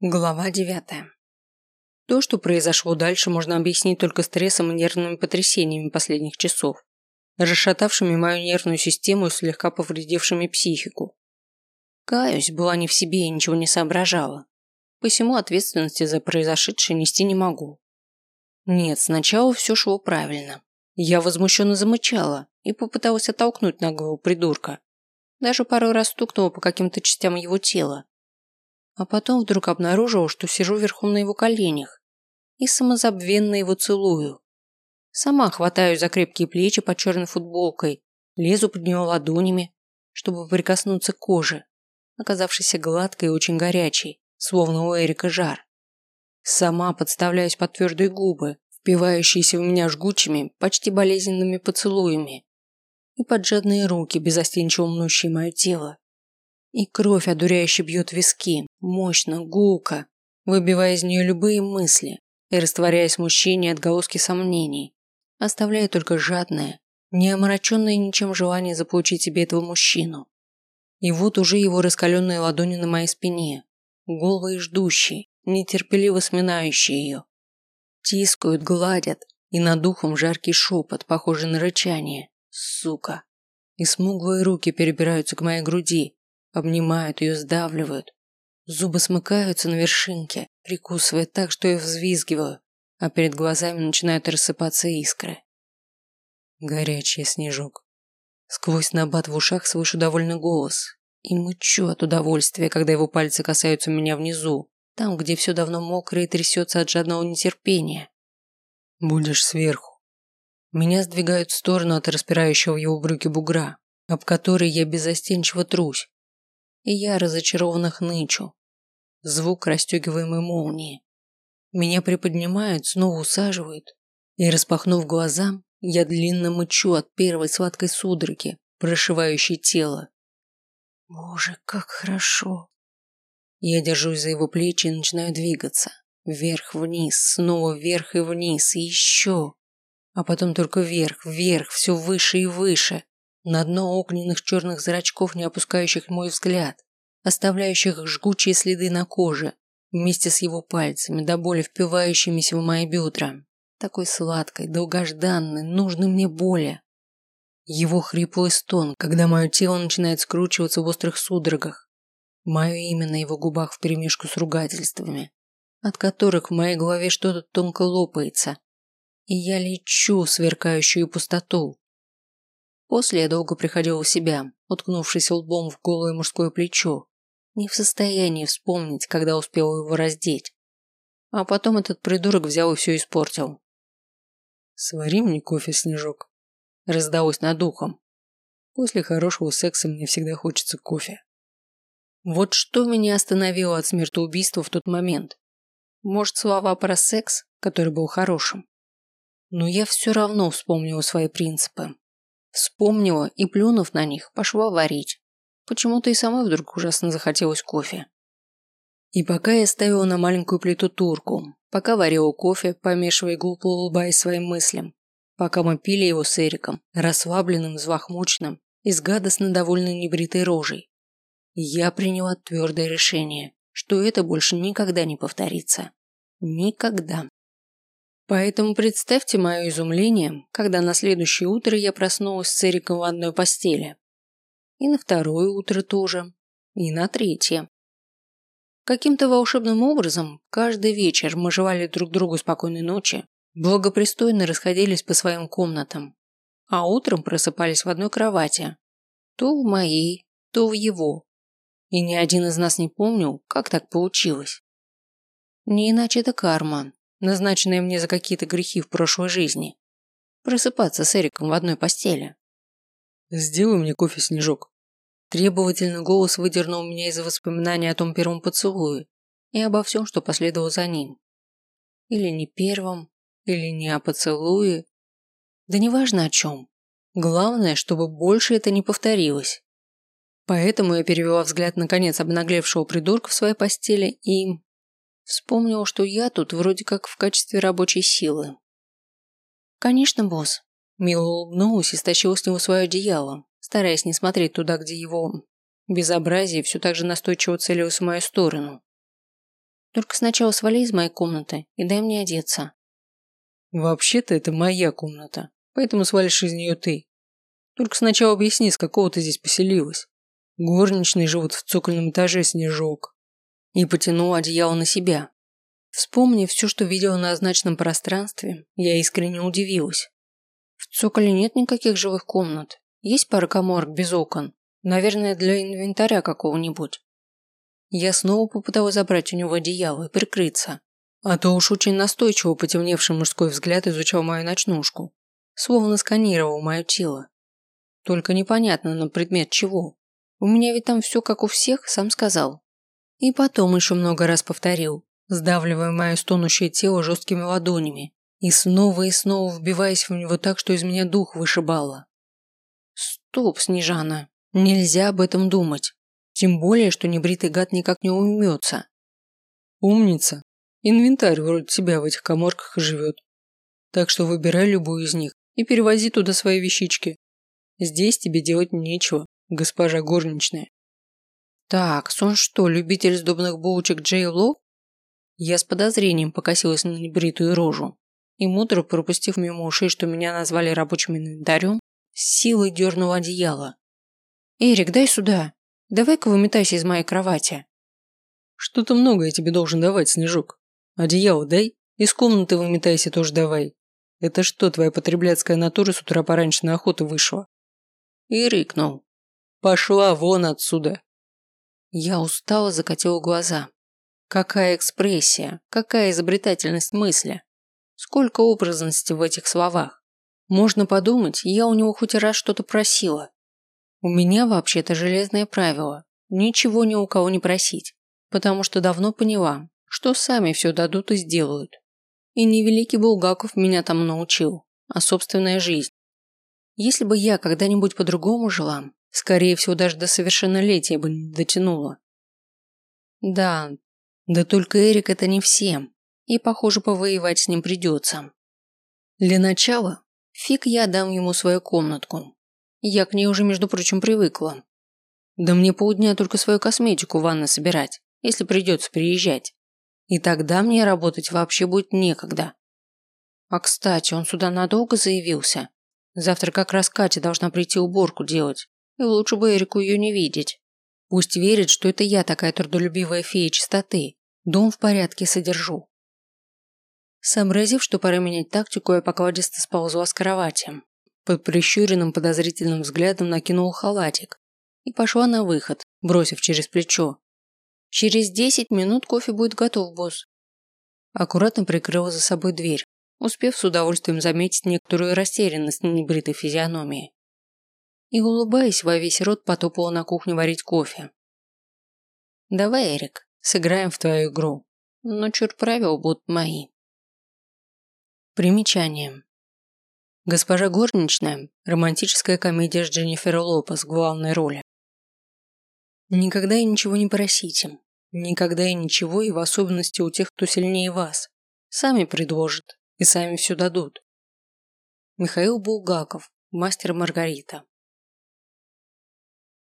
Глава девятая. То, что произошло дальше, можно объяснить только стрессом и нервными потрясениями последних часов, расшатавшими мою нервную систему и слегка повредившими психику. Каюсь, была не в себе и ничего не соображала. Посему ответственности за произошедшее нести не могу. Нет, сначала все шло правильно. Я возмущенно замычала и попыталась оттолкнуть наглого придурка. Даже пару раз стукнула по каким-то частям его тела, а потом вдруг обнаружила, что сижу верхом на его коленях и самозабвенно его целую. Сама хватаю за крепкие плечи под черной футболкой, лезу под него ладонями, чтобы прикоснуться к коже, оказавшейся гладкой и очень горячей, словно у Эрика жар. Сама подставляюсь под твердые губы, впивающиеся в меня жгучими, почти болезненными поцелуями, и под жадные руки, безостенчиво мнущие мое тело. И кровь одуряюще бьет виски, мощно, гулко, выбивая из нее любые мысли и растворяя смущение и отголоски сомнений, оставляя только жадное, не омраченное ничем желание заполучить себе этого мужчину. И вот уже его раскаленные ладони на моей спине, голые ждущие, нетерпеливо сминающие ее. Тискают, гладят, и над духом жаркий шепот, похожий на рычание. Сука. И смуглые руки перебираются к моей груди, Обнимают ее, сдавливают. Зубы смыкаются на вершинке, прикусывая так, что я взвизгиваю, а перед глазами начинают рассыпаться искры. Горячий снежок. Сквозь набат в ушах слышу довольный голос и мычу от удовольствия, когда его пальцы касаются меня внизу, там, где все давно мокрое и трясется от жадного нетерпения. Будешь сверху. Меня сдвигают в сторону от распирающего его брюки бугра, об который я безостенчиво трусь, и я разочарованно хнычу. Звук расстегиваемой молнии. Меня приподнимают, снова усаживают, и, распахнув глаза, я длинно мычу от первой сладкой судороги, прошивающей тело. Боже, как хорошо. Я держусь за его плечи и начинаю двигаться. Вверх-вниз, снова вверх и вниз, и еще. А потом только вверх, вверх, все выше и выше на дно огненных черных зрачков, не опускающих мой взгляд, оставляющих жгучие следы на коже, вместе с его пальцами, до боли впивающимися в мои бедра, такой сладкой, долгожданной, нужной мне боли. Его хриплый стон, когда мое тело начинает скручиваться в острых судорогах, мое имя на его губах вперемешку с ругательствами, от которых в моей голове что-то тонко лопается, и я лечу в сверкающую пустоту, После я долго приходил в себя, уткнувшись лбом в голое мужское плечо, не в состоянии вспомнить, когда успел его раздеть. А потом этот придурок взял и все испортил. «Свари мне кофе, Снежок», – раздалось над ухом. После хорошего секса мне всегда хочется кофе. Вот что меня остановило от смертоубийства в тот момент. Может, слова про секс, который был хорошим. Но я все равно вспомнила свои принципы. Вспомнила и, плюнув на них, пошла варить. Почему-то и самой вдруг ужасно захотелось кофе. И пока я ставила на маленькую плиту турку, пока варила кофе, помешивая глупо улыбаясь своим мыслям, пока мы пили его с Эриком, расслабленным, взлохмученным и с гадостно довольной небритой рожей, я приняла твердое решение, что это больше никогда не повторится. Никогда. Поэтому представьте мое изумление, когда на следующее утро я проснулась с Эриком в одной постели. И на второе утро тоже. И на третье. Каким-то волшебным образом каждый вечер мы желали друг другу спокойной ночи, благопристойно расходились по своим комнатам, а утром просыпались в одной кровати. То в моей, то в его. И ни один из нас не помнил, как так получилось. Не иначе это карма, назначенные мне за какие-то грехи в прошлой жизни. Просыпаться с Эриком в одной постели. «Сделай мне кофе, Снежок». Требовательный голос выдернул меня из воспоминаний о том первом поцелуе и обо всем, что последовало за ним. Или не первом, или не о поцелуе. Да неважно о чем. Главное, чтобы больше это не повторилось. Поэтому я перевела взгляд на конец обнаглевшего придурка в своей постели и Вспомнил, что я тут вроде как в качестве рабочей силы. «Конечно, босс». Мила улыбнулась и стащила с него свое одеяло, стараясь не смотреть туда, где его безобразие все так же настойчиво целилось в мою сторону. Только сначала свали из моей комнаты и дай мне одеться. Вообще-то это моя комната, поэтому свалишь из нее ты. Только сначала объясни, с какого ты здесь поселилась. Горничные живут в цокольном этаже снежок. И потянул одеяло на себя. Вспомнив все, что видела на означенном пространстве, я искренне удивилась. В цоколе нет никаких живых комнат. Есть пара коморок без окон. Наверное, для инвентаря какого-нибудь. Я снова попыталась забрать у него одеяло и прикрыться. А то уж очень настойчиво потемневший мужской взгляд изучал мою ночнушку. Словно сканировал мое тело. Только непонятно на предмет чего. У меня ведь там все как у всех, сам сказал. И потом еще много раз повторил, сдавливая мое стонущее тело жесткими ладонями и снова и снова вбиваясь в него так, что из меня дух вышибало. Стоп, Снежана, нельзя об этом думать. Тем более, что небритый гад никак не уймется. Умница. Инвентарь вроде тебя в этих коморках и живет. Так что выбирай любую из них и перевози туда свои вещички. Здесь тебе делать нечего, госпожа горничная. Так, сон что, любитель сдобных булочек Джей Ло? Я с подозрением покосилась на небритую рожу и, мудро пропустив мимо ушей, что меня назвали рабочим инвентарем, силой дернула одеяло. «Эрик, дай сюда. Давай-ка выметайся из моей кровати». «Что-то много я тебе должен давать, Снежок. Одеяло дай, из комнаты выметайся тоже давай. Это что, твоя потребляцкая натура с утра пораньше на охоту вышла?» И рыкнул. «Пошла вон отсюда!» Я устало закатила глаза. Какая экспрессия, какая изобретательность мысли. Сколько образности в этих словах. Можно подумать, я у него хоть раз что-то просила. У меня вообще-то железное правило – ничего ни у кого не просить, потому что давно поняла, что сами все дадут и сделают. И не великий Булгаков меня там научил, а собственная жизнь. Если бы я когда-нибудь по-другому жила, скорее всего, даже до совершеннолетия бы не дотянула. Да, да только Эрик это не всем, и, похоже, повоевать с ним придется. Для начала, фиг я дам ему свою комнатку. Я к ней уже, между прочим, привыкла. Да мне полдня только свою косметику в ванной собирать, если придется приезжать. И тогда мне работать вообще будет некогда. А кстати, он сюда надолго заявился. Завтра как раз Катя должна прийти уборку делать. И лучше бы Эрику ее не видеть. Пусть верит, что это я такая трудолюбивая фея чистоты. Дом в порядке содержу. Сообразив, что пора менять тактику, я покладисто сползла с кровати. Под прищуренным подозрительным взглядом накинул халатик и пошла на выход, бросив через плечо. Через десять минут кофе будет готов, босс. Аккуратно прикрыла за собой дверь, успев с удовольствием заметить некоторую растерянность на небритой физиономии. И, улыбаясь во весь рот, потопала на кухню варить кофе. «Давай, Эрик, сыграем в твою игру, но черт правил будут мои». Примечание. Госпожа горничная – романтическая комедия с Дженнифер Лопес в главной роли. Никогда и ничего не просите. Никогда и ничего, и в особенности у тех, кто сильнее вас. Сами предложат и сами все дадут. Михаил Булгаков, мастер Маргарита.